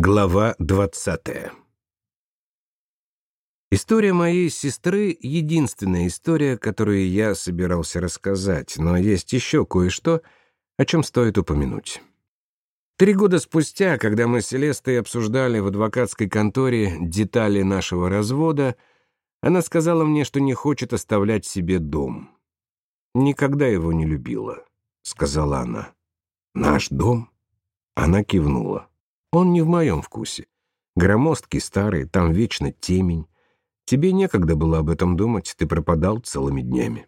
Глава двадцатая История моей сестры — единственная история, которую я собирался рассказать, но есть еще кое-что, о чем стоит упомянуть. Три года спустя, когда мы с Селестой обсуждали в адвокатской конторе детали нашего развода, она сказала мне, что не хочет оставлять себе дом. «Никогда его не любила», — сказала она. «Наш дом?» Она кивнула. Он не в моем вкусе. Громоздкий, старый, там вечно темень. Тебе некогда было об этом думать, ты пропадал целыми днями.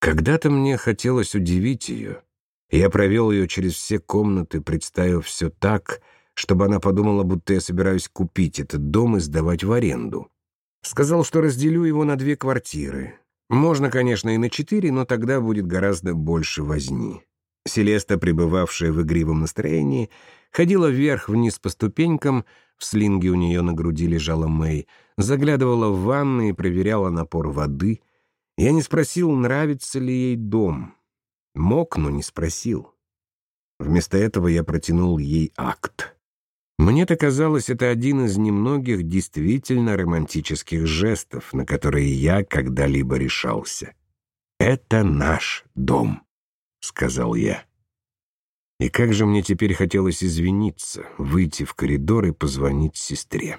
Когда-то мне хотелось удивить ее. Я провел ее через все комнаты, представив все так, чтобы она подумала, будто я собираюсь купить этот дом и сдавать в аренду. Сказал, что разделю его на две квартиры. Можно, конечно, и на четыре, но тогда будет гораздо больше возни. Селеста, пребывавшая в игривом настроении, ходила вверх-вниз по ступенькам, в слинге у нее на груди лежала Мэй, заглядывала в ванны и проверяла напор воды. Я не спросил, нравится ли ей дом. Мог, но не спросил. Вместо этого я протянул ей акт. Мне-то казалось, это один из немногих действительно романтических жестов, на которые я когда-либо решался. «Это наш дом», — сказал я. И как же мне теперь хотелось извиниться, выйти в коридор и позвонить сестре.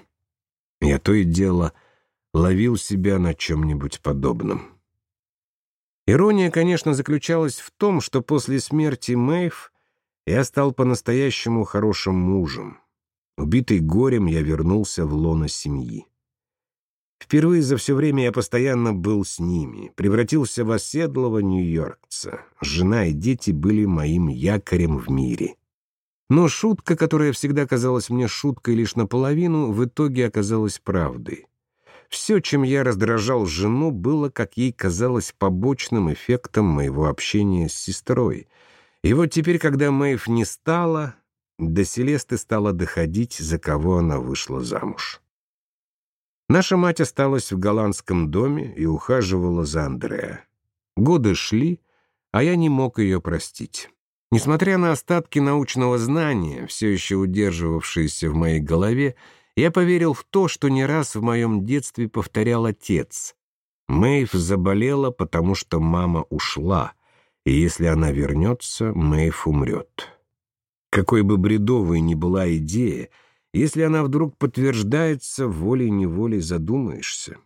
Я то и дело ловил себя на чем-нибудь подобном. Ирония, конечно, заключалась в том, что после смерти Мэйв я стал по-настоящему хорошим мужем. Убитый горем, я вернулся в лоно семьи. Впервые за все время я постоянно был с ними, превратился в оседлого нью-йоркца. Жена и дети были моим якорем в мире. Но шутка, которая всегда казалась мне шуткой лишь наполовину, в итоге оказалась правдой. Все, чем я раздражал жену, было, как ей казалось, побочным эффектом моего общения с сестрой. И вот теперь, когда Мэйв не стала, до Селесты стало доходить, за кого она вышла замуж. Наша мать осталась в голландском доме и ухаживала за Андреа. Годы шли, а я не мог ее простить. Несмотря на остатки научного знания, все еще удерживавшиеся в моей голове, я поверил в то, что не раз в моем детстве повторял отец. Мэйв заболела, потому что мама ушла, и если она вернется, Мэйв умрет. Какой бы бредовой ни была идея, если она вдруг подтверждается, волей-неволей задумаешься.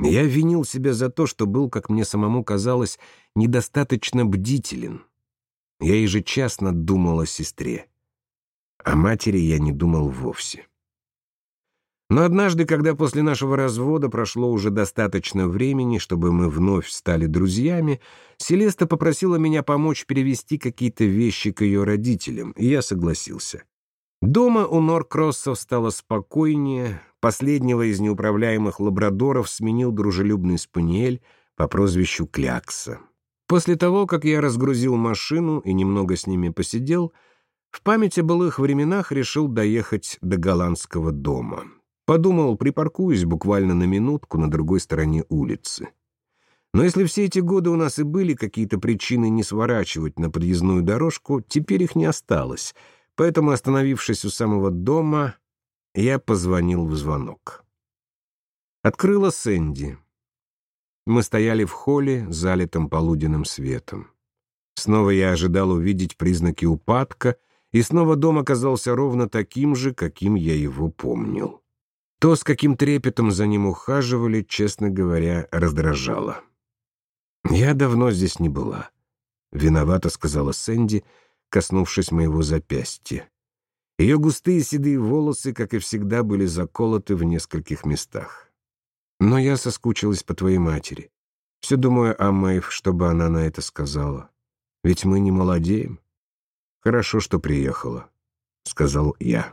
Я винил себя за то, что был, как мне самому казалось, недостаточно бдителен. Я ежечасно думал о сестре. О матери я не думал вовсе. Но однажды, когда после нашего развода прошло уже достаточно времени, чтобы мы вновь стали друзьями, Селеста попросила меня помочь перевести какие-то вещи к ее родителям, и я согласился. Дома у Норкроссов стало спокойнее, последнего из неуправляемых лабрадоров сменил дружелюбный спаниель по прозвищу Клякса. После того, как я разгрузил машину и немного с ними посидел, в память о былых временах решил доехать до голландского дома. Подумал, припаркуюсь буквально на минутку на другой стороне улицы. Но если все эти годы у нас и были какие-то причины не сворачивать на подъездную дорожку, теперь их не осталось — Поэтому, остановившись у самого дома, я позвонил в звонок. Открыла Сэнди. Мы стояли в холле, залитом полуденным светом. Снова я ожидал увидеть признаки упадка, и снова дом оказался ровно таким же, каким я его помнил. То, с каким трепетом за ним ухаживали, честно говоря, раздражало. «Я давно здесь не была», — виновата сказала Сэнди, — коснувшись моего запястья. Ее густые седые волосы, как и всегда, были заколоты в нескольких местах. Но я соскучилась по твоей матери. Все думаю о Мэйв, чтобы она на это сказала. Ведь мы не молодеем. Хорошо, что приехала, — сказал я.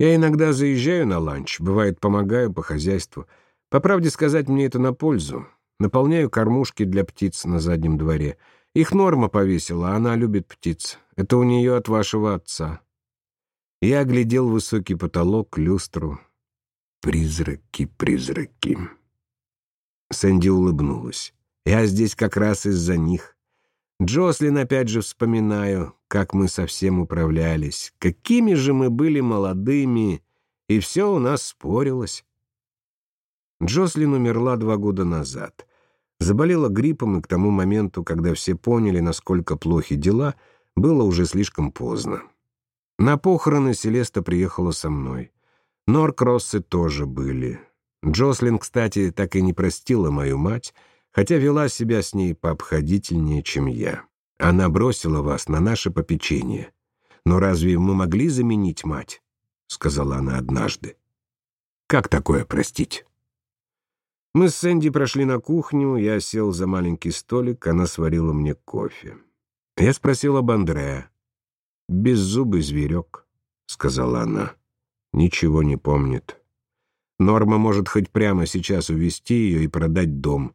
Я иногда заезжаю на ланч, бывает, помогаю по хозяйству. По правде сказать, мне это на пользу. Наполняю кормушки для птиц на заднем дворе — их Норма повесила, она любит птиц. Это у нее от вашего отца. Я оглядел высокий потолок, люстру. Призраки, призраки. Сэнди улыбнулась. Я здесь как раз из-за них. Джослин опять же вспоминаю, как мы совсем управлялись, какими же мы были молодыми, и все у нас спорилось. Джослин умерла два года назад. Заболела гриппом, и к тому моменту, когда все поняли, насколько плохи дела, было уже слишком поздно. На похороны Селеста приехала со мной. Норкроссы тоже были. Джослин, кстати, так и не простила мою мать, хотя вела себя с ней пообходительнее, чем я. Она бросила вас на наше попечение. Но разве мы могли заменить мать? — сказала она однажды. Как такое простить? Мы с Сэнди прошли на кухню, я сел за маленький столик, она сварила мне кофе. Я спросил об Андреа. «Беззубый зверек», — сказала она. «Ничего не помнит. Норма может хоть прямо сейчас увезти ее и продать дом.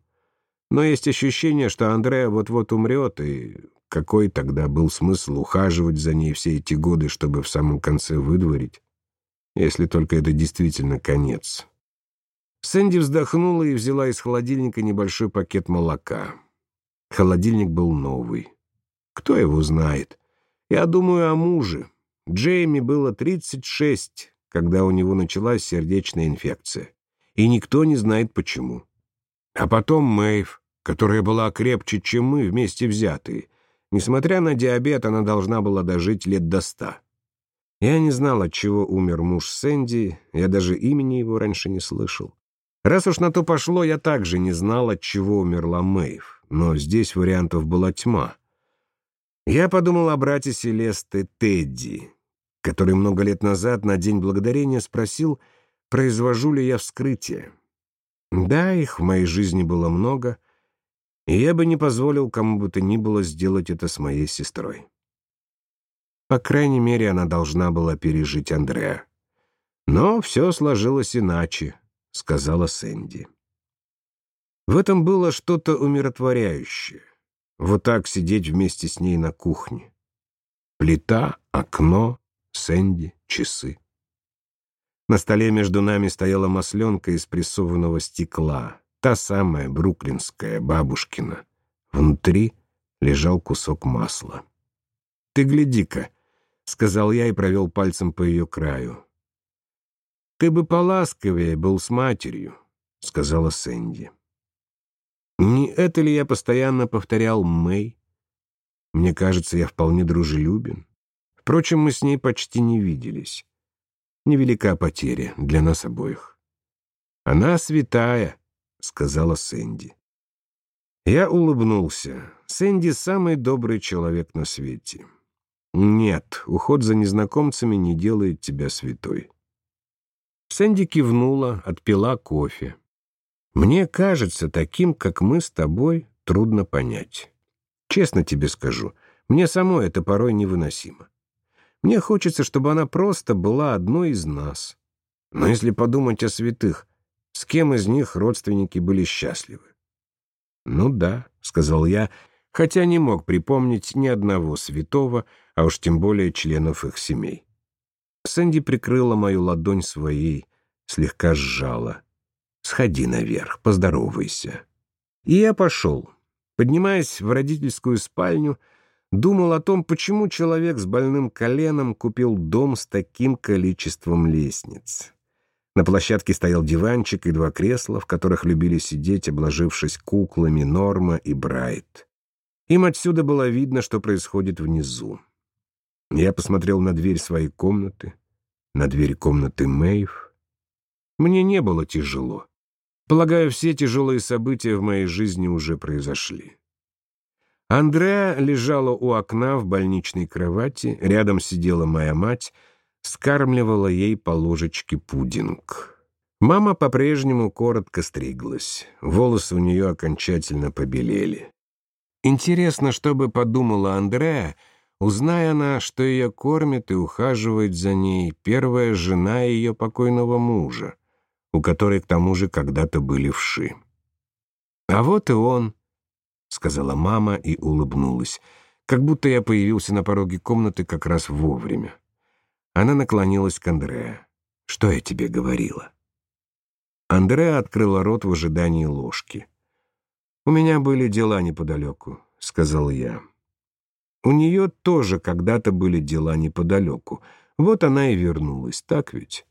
Но есть ощущение, что Андреа вот-вот умрет, и какой тогда был смысл ухаживать за ней все эти годы, чтобы в самом конце выдворить? Если только это действительно конец. Сэнди вздохнула и взяла из холодильника небольшой пакет молока. Холодильник был новый. Кто его знает? Я думаю о муже. Джейми было 36, когда у него началась сердечная инфекция. И никто не знает почему. А потом Мэйв, которая была крепче, чем мы, вместе взятые. Несмотря на диабет, она должна была дожить лет до ста. Я не знал, от чего умер муж Сэнди, я даже имени его раньше не слышал. Раз уж на то пошло, я также не знал, от чего умерла Мэйв, но здесь вариантов была тьма. Я подумал о брате Селесты Тедди, который много лет назад на День Благодарения спросил, произвожу ли я вскрытие. Да, их в моей жизни было много, и я бы не позволил кому бы то ни было сделать это с моей сестрой. По крайней мере, она должна была пережить Андреа. Но все сложилось иначе, — сказала Сэнди. В этом было что-то умиротворяющее. Вот так сидеть вместе с ней на кухне. Плита, окно, Сэнди, часы. На столе между нами стояла масленка из прессованного стекла, та самая бруклинская, бабушкина. Внутри лежал кусок масла. «Ты гляди-ка», — сказал я и провел пальцем по ее краю. «Ты бы поласковее был с матерью», — сказала Сэнди. Не это ли я постоянно повторял Мэй? Мне кажется, я вполне дружелюбен. Впрочем, мы с ней почти не виделись. Невелика потеря для нас обоих. «Она святая», — сказала Сэнди. Я улыбнулся. Сэнди — самый добрый человек на свете. Нет, уход за незнакомцами не делает тебя святой. Сэнди кивнула, отпила кофе. Мне кажется, таким, как мы с тобой, трудно понять. Честно тебе скажу, мне самой это порой невыносимо. Мне хочется, чтобы она просто была одной из нас. Но если подумать о святых, с кем из них родственники были счастливы? «Ну да», — сказал я, хотя не мог припомнить ни одного святого, а уж тем более членов их семей. Сэнди прикрыла мою ладонь своей, слегка сжала. «Сходи наверх, поздоровайся». И я пошел. Поднимаясь в родительскую спальню, думал о том, почему человек с больным коленом купил дом с таким количеством лестниц. На площадке стоял диванчик и два кресла, в которых любили сидеть, обложившись куклами Норма и Брайт. Им отсюда было видно, что происходит внизу. Я посмотрел на дверь своей комнаты, на дверь комнаты Мэйв. Мне не было тяжело. Полагаю, все тяжелые события в моей жизни уже произошли. Андреа лежала у окна в больничной кровати, рядом сидела моя мать, скармливала ей по ложечке пудинг. Мама по-прежнему коротко стриглась, волосы у нее окончательно побелели. Интересно, что бы подумала Андреа, узная она, что ее кормит и ухаживает за ней первая жена ее покойного мужа, у которой к тому же когда-то были вши. А вот и он, — сказала мама и улыбнулась, как будто я появился на пороге комнаты как раз вовремя. Она наклонилась к Андреа. «Что я тебе говорила?» Андреа открыла рот в ожидании ложки. «У меня были дела неподалеку», — сказал я. У нее тоже когда-то были дела неподалеку. Вот она и вернулась, так ведь?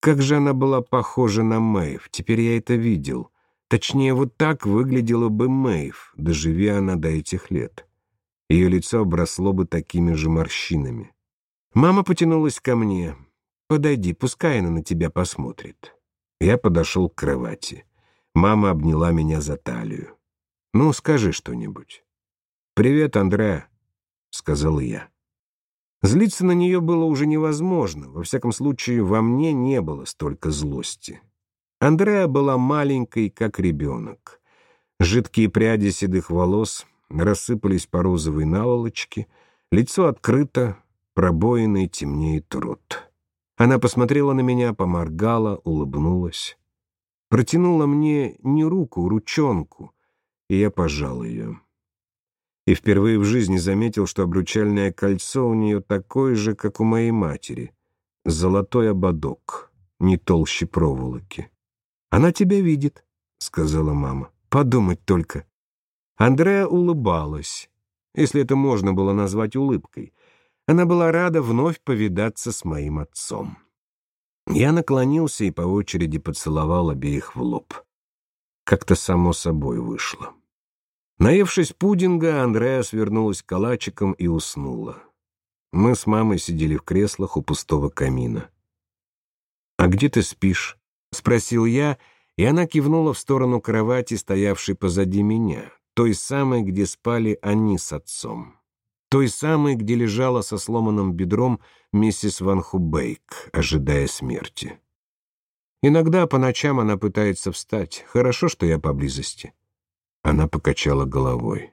Как же она была похожа на Мэйв, теперь я это видел. Точнее, вот так выглядела бы Мэйв, доживи она до этих лет. Ее лицо обросло бы такими же морщинами. Мама потянулась ко мне. «Подойди, пускай она на тебя посмотрит». Я подошел к кровати. Мама обняла меня за талию. «Ну, скажи что-нибудь». «Привет, Андреа», — сказал я. Злиться на нее было уже невозможно. Во всяком случае, во мне не было столько злости. Андреа была маленькой, как ребенок. Жидкие пряди седых волос рассыпались по розовой наволочке, лицо открыто, пробоиной темнеет рот. Она посмотрела на меня, поморгала, улыбнулась. Протянула мне не руку, ручонку, и я пожал ее. И впервые в жизни заметил, что обручальное кольцо у нее такое же, как у моей матери. Золотой ободок, не толще проволоки. «Она тебя видит», — сказала мама. «Подумать только». Андреа улыбалась, если это можно было назвать улыбкой. Она была рада вновь повидаться с моим отцом. Я наклонился и по очереди поцеловал обеих в лоб. Как-то само собой вышло. Наевшись пудинга, Андреа свернулась калачиком и уснула. Мы с мамой сидели в креслах у пустого камина. «А где ты спишь?» — спросил я, и она кивнула в сторону кровати, стоявшей позади меня, той самой, где спали они с отцом. Той самой, где лежала со сломанным бедром миссис Ван Хубейк, ожидая смерти. Иногда по ночам она пытается встать. Хорошо, что я поблизости. Она покачала головой.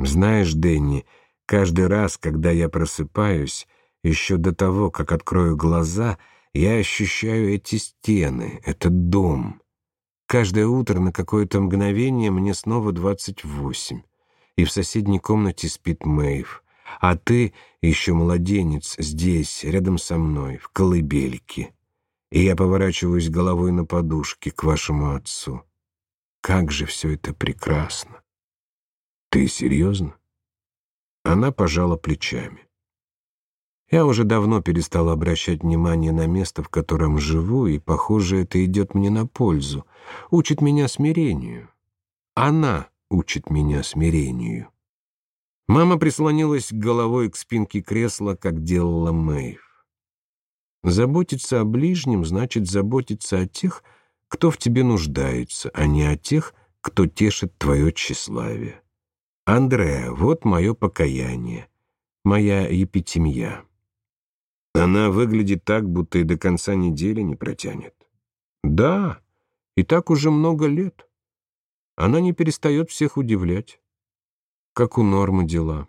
«Знаешь, Дэнни, каждый раз, когда я просыпаюсь, еще до того, как открою глаза, я ощущаю эти стены, этот дом. Каждое утро на какое-то мгновение мне снова двадцать восемь, и в соседней комнате спит Мэйв, а ты еще младенец здесь, рядом со мной, в колыбельке, и я поворачиваюсь головой на подушке к вашему отцу. Как же все это прекрасно! Ты серьезно? Она пожала плечами. Я уже давно перестала обращать внимание на место, в котором живу, и, похоже, это идет мне на пользу. Учит меня смирению. Она учит меня смирению. Мама прислонилась головой к спинке кресла, как делала Мэйв. Заботиться о ближнем значит заботиться о тех, кто в тебе нуждается, а не о тех, кто тешит твое тщеславие. Андреа, вот мое покаяние, моя епитемья. Она выглядит так, будто и до конца недели не протянет. Да, и так уже много лет. Она не перестает всех удивлять. Как у Нормы дела.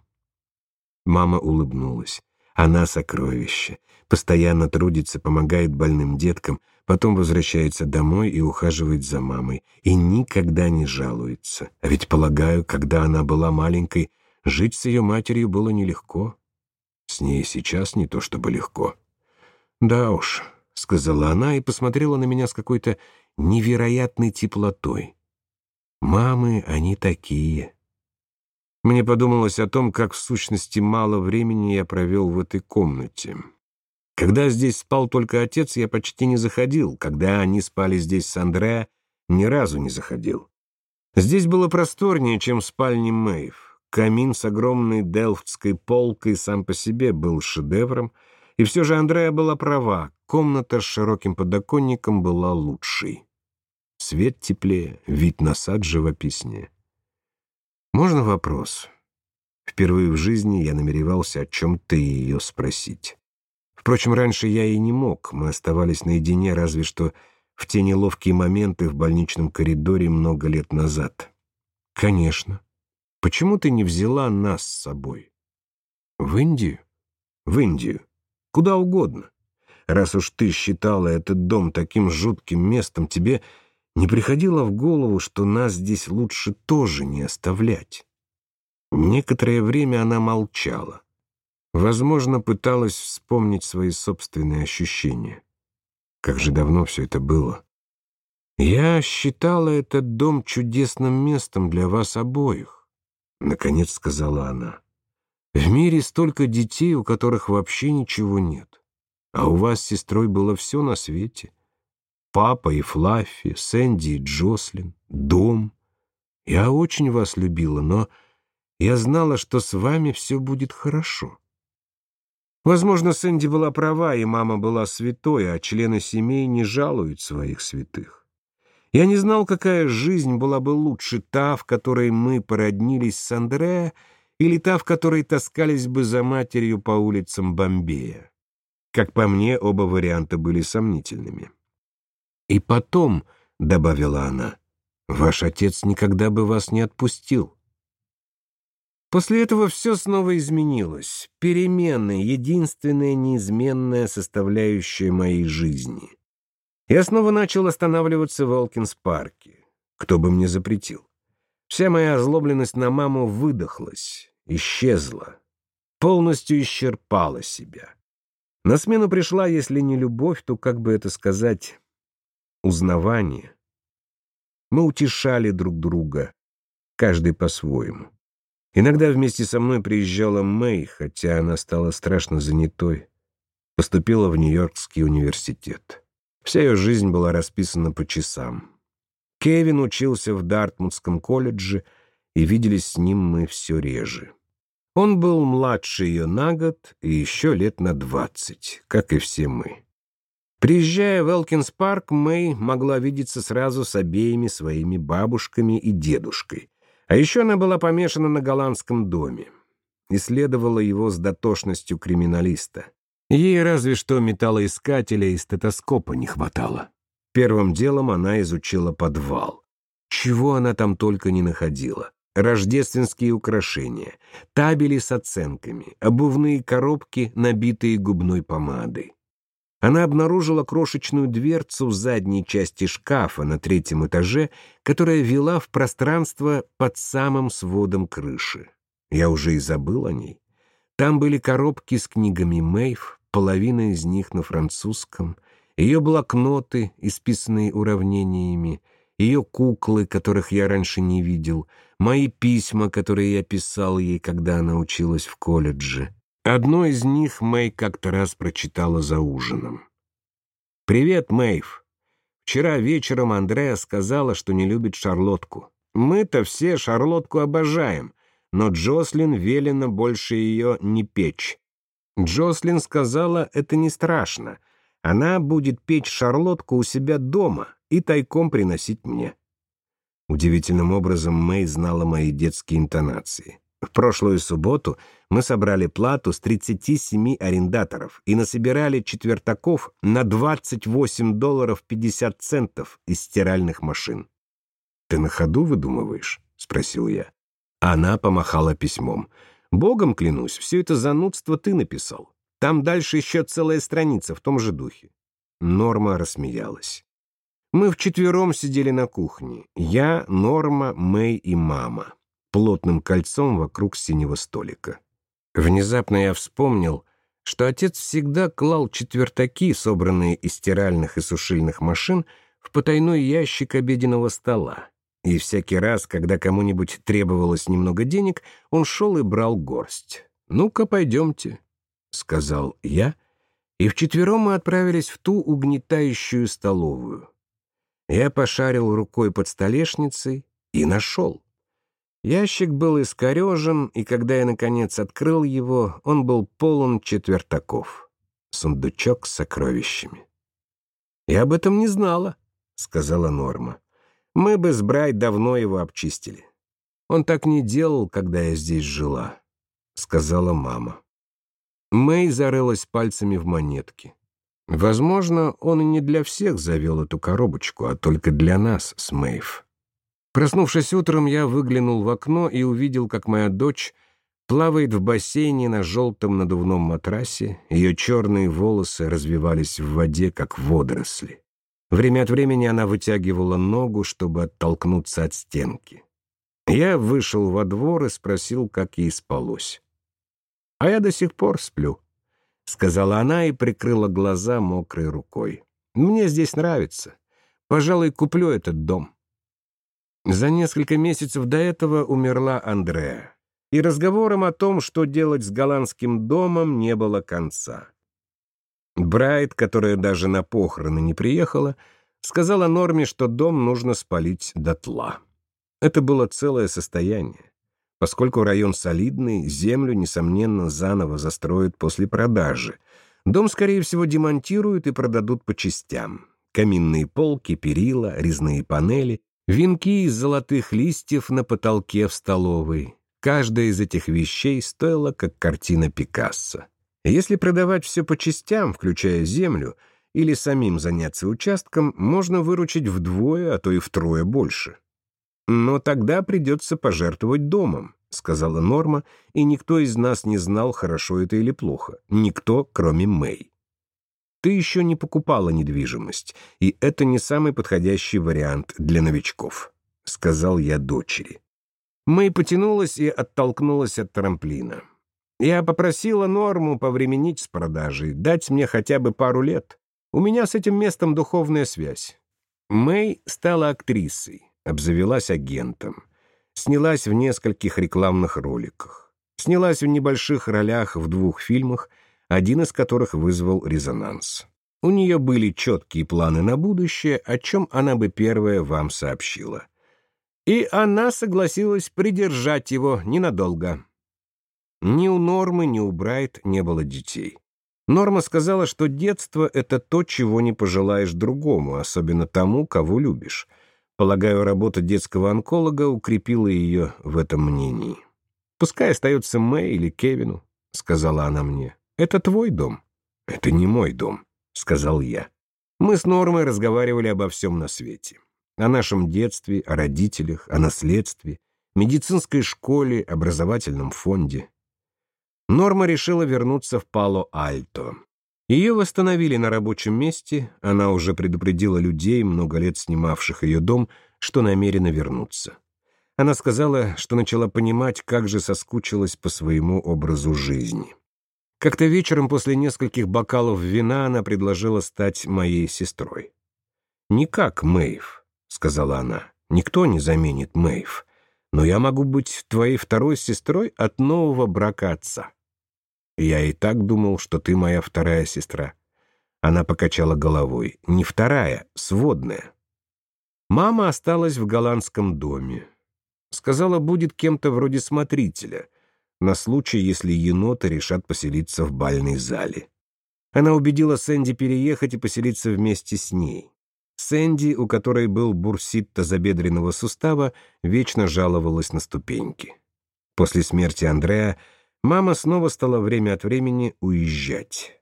Мама улыбнулась. Она сокровище. Постоянно трудится, помогает больным деткам, потом возвращается домой и ухаживает за мамой. И никогда не жалуется. А ведь, полагаю, когда она была маленькой, жить с ее матерью было нелегко. С ней сейчас не то чтобы легко. «Да уж», — сказала она и посмотрела на меня с какой-то невероятной теплотой. «Мамы, они такие». Мне подумалось о том, как в сущности мало времени я провел в этой комнате. Когда здесь спал только отец, я почти не заходил. Когда они спали здесь с Андреа, ни разу не заходил. Здесь было просторнее, чем в спальне Мэйв. Камин с огромной делфтской полкой сам по себе был шедевром, и все же Андреа была права, комната с широким подоконником была лучшей. Свет теплее, вид на сад живописнее. Можно вопрос? Впервые в жизни я намеревался о чем-то ее спросить. Впрочем, раньше я и не мог, мы оставались наедине разве что в те неловкие моменты в больничном коридоре много лет назад. Конечно. Почему ты не взяла нас с собой? В Индию? В Индию. Куда угодно. Раз уж ты считала этот дом таким жутким местом, тебе не приходило в голову, что нас здесь лучше тоже не оставлять. Некоторое время она молчала. Возможно, пыталась вспомнить свои собственные ощущения. Как же давно все это было. «Я считала этот дом чудесным местом для вас обоих», — наконец сказала она. В мире столько детей, у которых вообще ничего нет. А у вас с сестрой было все на свете. Папа и Флаффи, Сэнди и Джослин, дом. Я очень вас любила, но я знала, что с вами все будет хорошо. Возможно, Сэнди была права, и мама была святой, а члены семей не жалуют своих святых. Я не знал, какая жизнь была бы лучше, та, в которой мы породнились с Андреа, или та, в которой таскались бы за матерью по улицам Бомбея. Как по мне, оба варианта были сомнительными. «И потом», — добавила она, — «ваш отец никогда бы вас не отпустил. После этого все снова изменилось. Перемены — единственная неизменная составляющая моей жизни. Я снова начал останавливаться в Олкинс-парке. Кто бы мне запретил? Вся моя озлобленность на маму выдохлась, исчезла, полностью исчерпала себя. На смену пришла, если не любовь, то, как бы это сказать, узнавание. Мы утешали друг друга, каждый по-своему. Иногда вместе со мной приезжала Мэй, хотя она стала страшно занятой. Поступила в Нью-Йоркский университет. Вся ее жизнь была расписана по часам. Кевин учился в Дартмутском колледже, и виделись с ним мы все реже. Он был младше ее на год и еще лет на двадцать, как и все мы. Приезжая в Элкинс-парк, Мэй могла видеться сразу с обеими своими бабушками и дедушкой, а еще она была помешана на голландском доме. Исследовала его с дотошностью криминалиста. Ей разве что металлоискателя и стетоскопа не хватало. Первым делом она изучила подвал. Чего она там только не находила. Рождественские украшения, табели с оценками, обувные коробки, набитые губной помадой. Она обнаружила крошечную дверцу в задней части шкафа на третьем этаже, которая вела в пространство под самым сводом крыши. Я уже и забыл о ней. Там были коробки с книгами Мэйв, половина из них на французском, ее блокноты, исписанные уравнениями, ее куклы, которых я раньше не видел, мои письма, которые я писал ей, когда она училась в колледже. Одно из них Мэй как-то раз прочитала за ужином. «Привет, Мэйв. Вчера вечером Андреа сказала, что не любит шарлотку. Мы-то все шарлотку обожаем, но Джослин велено больше ее не печь. Джослин сказала, это не страшно. Она будет печь шарлотку у себя дома и тайком приносить мне». Удивительным образом Мэй знала мои детские интонации. В прошлую субботу мы собрали плату с 37 арендаторов и насобирали четвертаков на 28 долларов 50 центов из стиральных машин. «Ты на ходу выдумываешь?» — спросил я. Она помахала письмом. «Богом клянусь, все это занудство ты написал. Там дальше еще целая страница в том же духе». Норма рассмеялась. Мы вчетвером сидели на кухне. Я, Норма, Мэй и мама плотным кольцом вокруг синего столика. Внезапно я вспомнил, что отец всегда клал четвертаки, собранные из стиральных и сушильных машин, в потайной ящик обеденного стола. И всякий раз, когда кому-нибудь требовалось немного денег, он шел и брал горсть. «Ну-ка, пойдемте», — сказал я, и вчетвером мы отправились в ту угнетающую столовую. Я пошарил рукой под столешницей и нашел. Ящик был искорежен, и когда я, наконец, открыл его, он был полон четвертаков. Сундучок с сокровищами. «Я об этом не знала», — сказала Норма. «Мы бы с Брайт давно его обчистили. Он так не делал, когда я здесь жила», — сказала мама. Мэй зарылась пальцами в монетки. Возможно, он и не для всех завел эту коробочку, а только для нас с Мэйв. Проснувшись утром, я выглянул в окно и увидел, как моя дочь плавает в бассейне на желтом надувном матрасе, ее черные волосы развивались в воде, как водоросли. Время от времени она вытягивала ногу, чтобы оттолкнуться от стенки. Я вышел во двор и спросил, как ей спалось. «А я до сих пор сплю», — сказала она и прикрыла глаза мокрой рукой. «Мне здесь нравится. Пожалуй, куплю этот дом». За несколько месяцев до этого умерла Андреа. и разговорам о том, что делать с голландским домом, не было конца. Брайт, которая даже на похороны не приехала, сказала Норме, что дом нужно спалить дотла. Это было целое состояние. Поскольку район солидный, землю, несомненно, заново застроят после продажи. Дом, скорее всего, демонтируют и продадут по частям. Каминные полки, перила, резные панели, венки из золотых листьев на потолке в столовой. Каждая из этих вещей стоила, как картина Пикассо. Если продавать все по частям, включая землю, или самим заняться участком, можно выручить вдвое, а то и втрое больше. «Но тогда придется пожертвовать домом», — сказала Норма, и никто из нас не знал, хорошо это или плохо. Никто, кроме Мэй. «Ты еще не покупала недвижимость, и это не самый подходящий вариант для новичков», — сказал я дочери. Мэй потянулась и оттолкнулась от трамплина. Я попросила Норму повременить с продажей, дать мне хотя бы пару лет. У меня с этим местом духовная связь. Мэй стала актрисой, обзавелась агентом. Снялась в нескольких рекламных роликах. Снялась в небольших ролях в двух фильмах, один из которых вызвал резонанс. У нее были четкие планы на будущее, о чем она бы первая вам сообщила. И она согласилась придержать его ненадолго. Ни у Нормы, ни у Брайт не было детей. Норма сказала, что детство — это то, чего не пожелаешь другому, особенно тому, кого любишь. Полагаю, работа детского онколога укрепила ее в этом мнении. «Пускай остается Мэй или Кевину», — сказала она мне. «Это твой дом». «Это не мой дом», — сказал я. Мы с Нормой разговаривали обо всем на свете. О нашем детстве, о родителях, о наследстве, медицинской школе, образовательном фонде. Норма решила вернуться в Пало-Альто. Ее восстановили на рабочем месте, она уже предупредила людей, много лет снимавших ее дом, что намерена вернуться. Она сказала, что начала понимать, как же соскучилась по своему образу жизни. Как-то вечером после нескольких бокалов вина она предложила стать моей сестрой. «Не как Мэйв», — сказала она, — «никто не заменит Мэйв, но я могу быть твоей второй сестрой от нового брака отца». Я и так думал, что ты моя вторая сестра. Она покачала головой. Не вторая, сводная. Мама осталась в голландском доме. Сказала, будет кем-то вроде смотрителя, на случай, если еноты решат поселиться в бальной зале. Она убедила Сэнди переехать и поселиться вместе с ней. Сэнди, у которой был бурсит тазобедренного сустава, вечно жаловалась на ступеньки. После смерти Андрея Мама снова стала время от времени уезжать.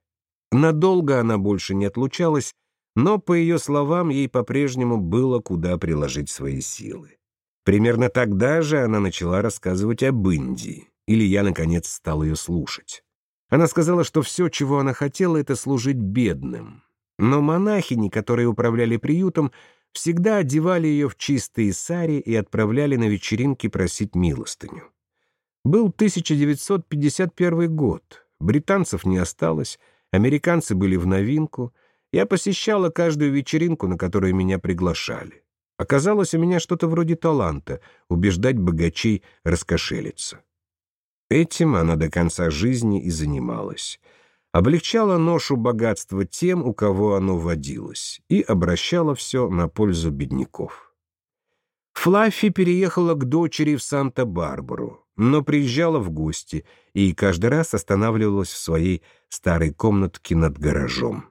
Надолго она больше не отлучалась, но, по ее словам, ей по-прежнему было куда приложить свои силы. Примерно тогда же она начала рассказывать об Индии, или я, наконец, стал ее слушать. Она сказала, что все, чего она хотела, это служить бедным. Но монахини, которые управляли приютом, всегда одевали ее в чистые сари и отправляли на вечеринки просить милостыню. Был 1951 год. Британцев не осталось, американцы были в новинку. Я посещала каждую вечеринку, на которую меня приглашали. Оказалось, у меня что-то вроде таланта — убеждать богачей раскошелиться. Этим она до конца жизни и занималась. Облегчала ношу богатства тем, у кого оно водилось, и обращала все на пользу бедняков. Флаффи переехала к дочери в Санта-Барбару но приезжала в гости и каждый раз останавливалась в своей старой комнатке над гаражом.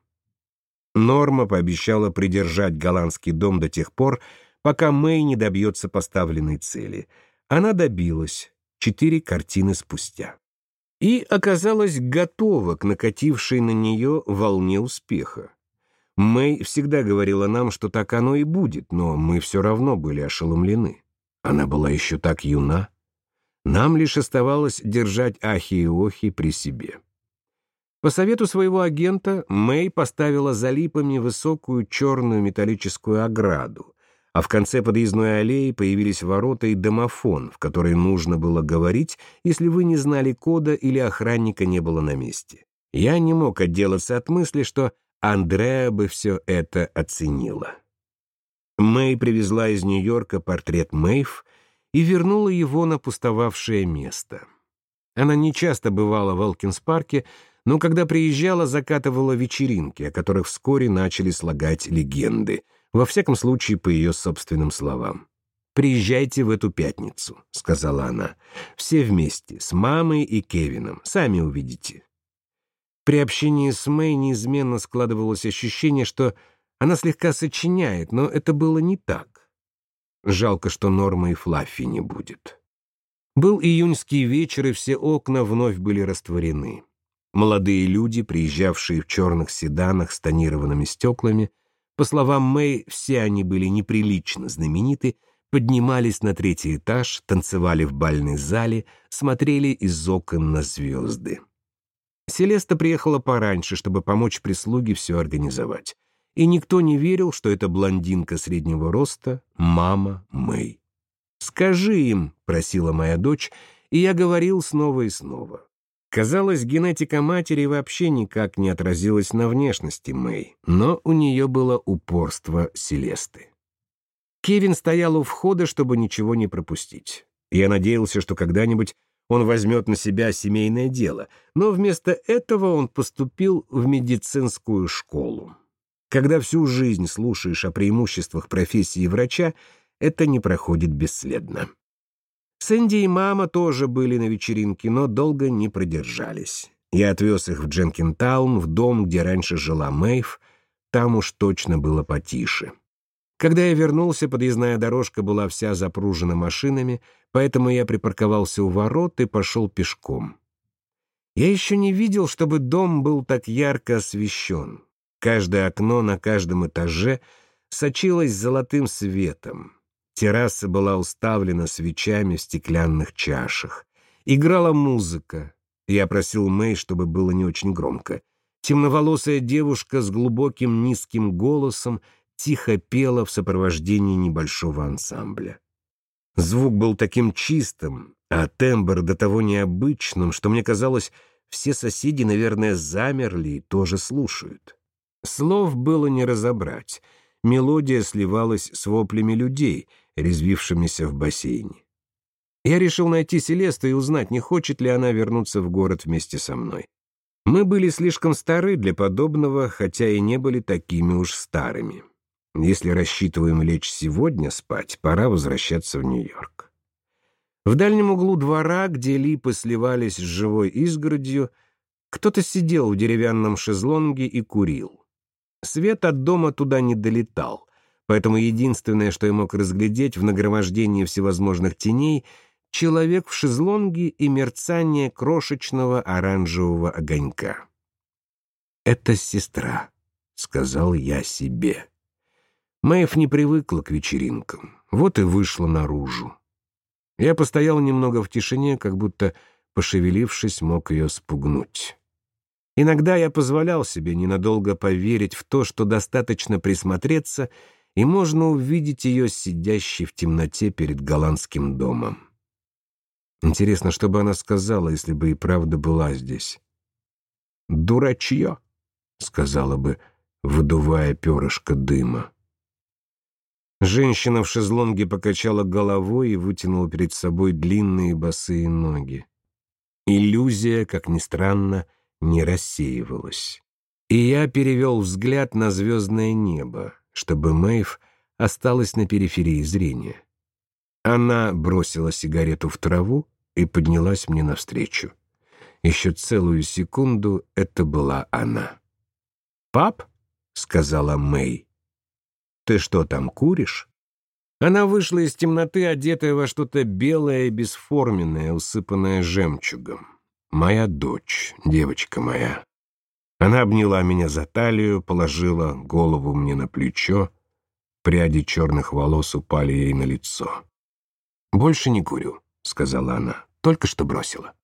Норма пообещала придержать голландский дом до тех пор, пока Мэй не добьется поставленной цели. Она добилась четыре картины спустя. И оказалась готова к накатившей на нее волне успеха. Мэй всегда говорила нам, что так оно и будет, но мы все равно были ошеломлены. Она была еще так юна. Нам лишь оставалось держать ахи и охи при себе. По совету своего агента Мэй поставила за липами высокую черную металлическую ограду, а в конце подъездной аллеи появились ворота и домофон, в который нужно было говорить, если вы не знали кода или охранника не было на месте. Я не мог отделаться от мысли, что Андреа бы все это оценила. Мэй привезла из Нью-Йорка портрет Мэйв и вернула его на пустовавшее место. Она нечасто бывала в Элкинс-парке, но когда приезжала, закатывала вечеринки, о которых вскоре начали слагать легенды, во всяком случае, по ее собственным словам. «Приезжайте в эту пятницу», — сказала она. «Все вместе, с мамой и Кевином. Сами увидите». При общении с Мэй неизменно складывалось ощущение, что она слегка сочиняет, но это было не так. Жалко, что Нормы и Флаффи не будет. Был июньский вечер, и все окна вновь были растворены. Молодые люди, приезжавшие в черных седанах с тонированными стеклами, по словам Мэй, все они были неприлично знамениты, поднимались на третий этаж, танцевали в бальной зале, смотрели из окон на звезды. Селеста приехала пораньше, чтобы помочь прислуге все организовать. И никто не верил, что это блондинка среднего роста, мама Мэй. «Скажи им», — просила моя дочь, и я говорил снова и снова. Казалось, генетика матери вообще никак не отразилась на внешности Мэй, но у нее было упорство Селесты. Кевин стоял у входа, чтобы ничего не пропустить. Я надеялся, что когда-нибудь он возьмет на себя семейное дело, но вместо этого он поступил в медицинскую школу. Когда всю жизнь слушаешь о преимуществах профессии врача, это не проходит бесследно. Сэнди и мама тоже были на вечеринке, но долго не продержались. Я отвез их в Дженкинтаун, в дом, где раньше жила Мэйв. Там уж точно было потише. Когда я вернулся, подъездная дорожка была вся запружена машинами, поэтому я припарковался у ворот и пошел пешком. Я еще не видел, чтобы дом был так ярко освещен. Каждое окно на каждом этаже сочилось золотым светом. Терраса была уставлена свечами в стеклянных чашах. Играла музыка. Я просил Мэй, чтобы было не очень громко. Темноволосая девушка с глубоким низким голосом тихо пела в сопровождении небольшого ансамбля. Звук был таким чистым, а тембр до того необычным, что мне казалось, все соседи, наверное, замерли и тоже слушают. Слов было не разобрать. Мелодия сливалась с воплями людей — резвившимися в бассейне. Я решил найти Селесту и узнать, не хочет ли она вернуться в город вместе со мной. Мы были слишком стары для подобного, хотя и не были такими уж старыми. Если рассчитываем лечь сегодня спать, пора возвращаться в Нью-Йорк. В дальнем углу двора, где липы сливались с живой изгородью, кто-то сидел в деревянном шезлонге и курил. Свет от дома туда не долетал поэтому единственное, что я мог разглядеть в нагромождении всевозможных теней, человек в шезлонге и мерцание крошечного оранжевого огонька. «Это сестра», — сказал я себе. Мэйв не привыкла к вечеринкам, вот и вышла наружу. Я постоял немного в тишине, как будто, пошевелившись, мог ее спугнуть. Иногда я позволял себе ненадолго поверить в то, что достаточно присмотреться — и можно увидеть ее сидящей в темноте перед голландским домом. Интересно, что бы она сказала, если бы и правда была здесь. «Дурачье», — сказала бы, выдувая перышко дыма. Женщина в шезлонге покачала головой и вытянула перед собой длинные босые ноги. Иллюзия, как ни странно, не рассеивалась. И я перевел взгляд на звездное небо чтобы Мэйв осталась на периферии зрения. Она бросила сигарету в траву и поднялась мне навстречу. Еще целую секунду это была она. «Пап?» — сказала Мэй. «Ты что там, куришь?» Она вышла из темноты, одетая во что-то белое и бесформенное, усыпанное жемчугом. «Моя дочь, девочка моя». Она обняла меня за талию, положила голову мне на плечо. Пряди черных волос упали ей на лицо. «Больше не курю», — сказала она. «Только что бросила».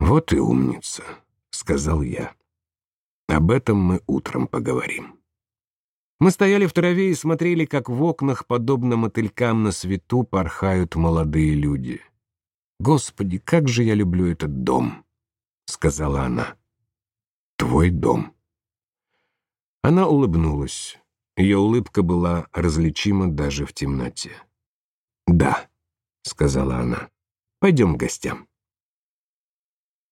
«Вот и умница», — сказал я. «Об этом мы утром поговорим». Мы стояли в траве и смотрели, как в окнах, подобно мотылькам на свету, порхают молодые люди. «Господи, как же я люблю этот дом!» — сказала она твой дом». Она улыбнулась. Ее улыбка была различима даже в темноте. «Да», сказала она. «Пойдем к гостям».